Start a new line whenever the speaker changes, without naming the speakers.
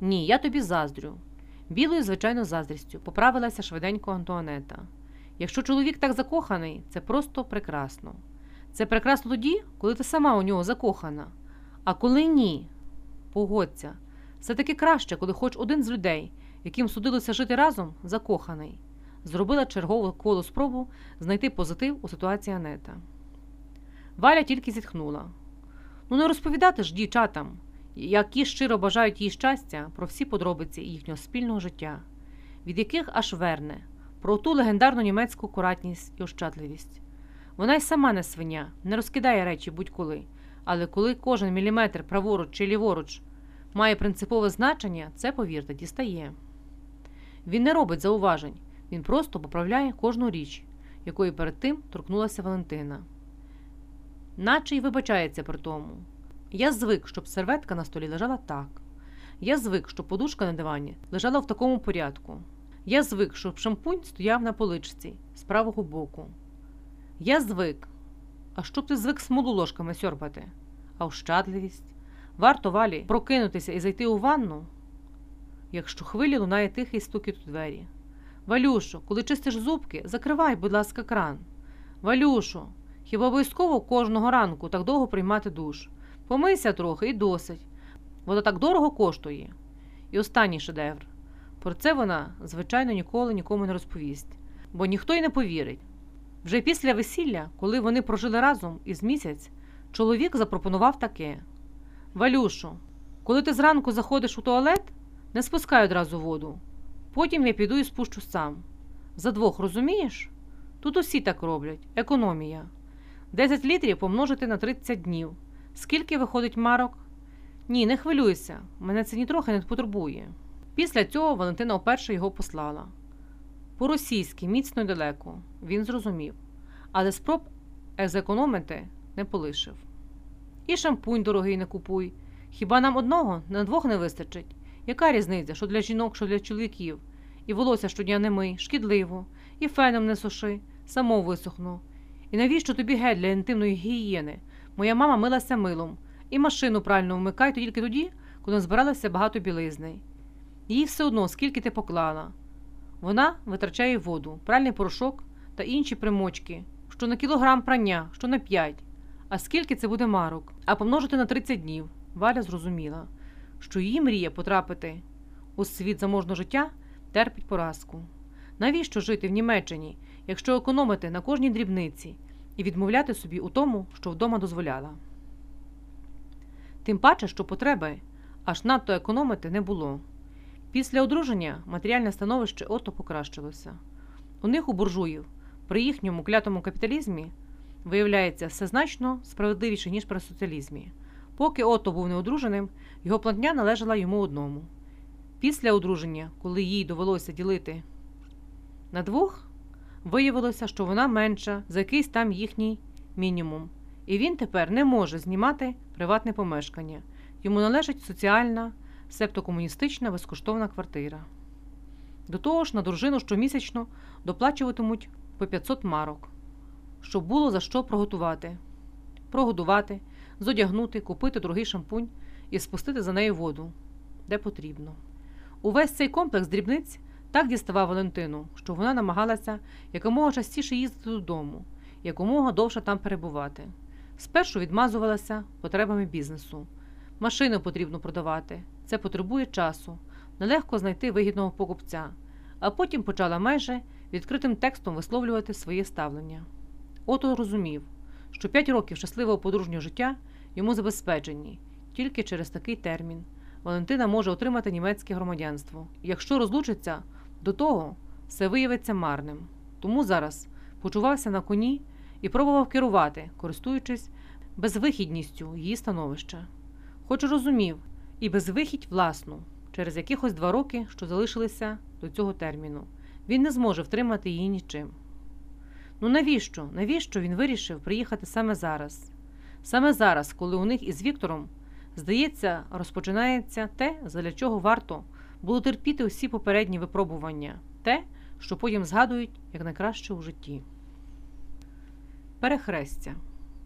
Ні, я тобі заздрю. Білою, звичайно, заздрістю поправилася швиденько Антуанета. Якщо чоловік так закоханий, це просто прекрасно. Це прекрасно тоді, коли ти сама у нього закохана. А коли ні, погодься, все таки краще, коли хоч один з людей, яким судилося жити разом, закоханий. Зробила чергову коло спробу знайти позитив у ситуації Анета. Валя тільки зітхнула. Ну, не розповідати ж дівчатам, які щиро бажають їй щастя про всі подробиці їхнього спільного життя, від яких аж верне, про ту легендарну німецьку акуратність і ощадливість. Вона й сама не свиня, не розкидає речі будь-коли, але коли кожен міліметр праворуч чи ліворуч має принципове значення, це, повірте, дістає. Він не робить зауважень, він просто поправляє кожну річ, якої перед тим торкнулася Валентина. Наче й вибачається при тому. Я звик, щоб серветка на столі лежала так. Я звик, щоб подушка на дивані лежала в такому порядку. Я звик, щоб шампунь стояв на поличці з правого боку. Я звик. А щоб ти звик смолу ложками сьорбати? А ощадливість? Варто валі прокинутися і зайти у ванну, якщо хвилі лунає тихий стукіт у двері. Валюшо, коли чистиш зубки, закривай, будь ласка, кран. Валюшо, хіба обов'язково кожного ранку так довго приймати душ? Помийся трохи і досить. Воно так дорого коштує. І останній шедевр. Про це вона, звичайно, ніколи нікому не розповість, бо ніхто й не повірить. Вже після весілля, коли вони прожили разом із місяць, чоловік запропонував таке: Валюшо, коли ти зранку заходиш у туалет, не спускай одразу воду. Потім я піду і спущу сам. За двох, розумієш? Тут усі так роблять економія. 10 літрів помножити на 30 днів. Скільки виходить марок? Ні, не хвилюйся, мене це нітрохи не потурбує. Після цього Валентина вперше його послала. По-російськи, міцно й далеко, він зрозумів, але спроб зекономити не полишив. І шампунь дорогий не купуй. Хіба нам одного на двох не вистачить? Яка різниця, що для жінок, що для чоловіків? І волосся щодня не мий, шкідливо, і феном не суши, само висохну. І навіщо тобі гель для інтимної гігієни? Моя мама милася милом, і машину правильно вмикай тільки тоді, коли збиралася багато білизни. Їй все одно, скільки ти поклала. Вона витрачає воду, пральний порошок та інші примочки, що на кілограм прання, що на п'ять. А скільки це буде марок? А помножити на 30 днів. Валя зрозуміла, що її мрія потрапити у світ заможного життя терпить поразку. Навіщо жити в Німеччині, якщо економити на кожній дрібниці і відмовляти собі у тому, що вдома дозволяла? Тим паче, що потреби аж надто економити не було. Після одруження матеріальне становище ото покращилося. У них у буржуїв при їхньому клятому капіталізмі виявляється все значно справедливіше, ніж при соціалізмі. Поки Ото був неодруженим, його платня належала йому одному. Після одруження, коли їй довелося ділити на двох, виявилося, що вона менша за якийсь там їхній мінімум, і він тепер не може знімати приватне помешкання. Йому належить соціальна, себто комуністична безкоштовна квартира. До того ж, на дружину щомісячно доплачуватимуть по 500 марок, щоб було за що приготувати, прогодувати, зодягнути, купити другий шампунь і спустити за нею воду, де потрібно. Увесь цей комплекс дрібниць так діставав Валентину, що вона намагалася якомога частіше їздити додому, якомога довше там перебувати. Спершу відмазувалася потребами бізнесу. Машину потрібно продавати, це потребує часу, нелегко знайти вигідного покупця, а потім почала майже відкритим текстом висловлювати своє ставлення. Ото розумів, що п'ять років щасливого подружнього життя йому забезпечені тільки через такий термін. Валентина може отримати німецьке громадянство. Якщо розлучиться, до того все виявиться марним. Тому зараз почувався на коні і пробував керувати, користуючись безвихідністю її становища. Хоч розумів і безвихідь власну, через якихось два роки, що залишилися до цього терміну, він не зможе втримати її нічим. Ну навіщо? Навіщо він вирішив приїхати саме зараз? Саме зараз, коли у них із Віктором, здається, розпочинається те, задля чого варто було терпіти усі попередні випробування, те, що потім згадують як найкраще у житті. Перехрестя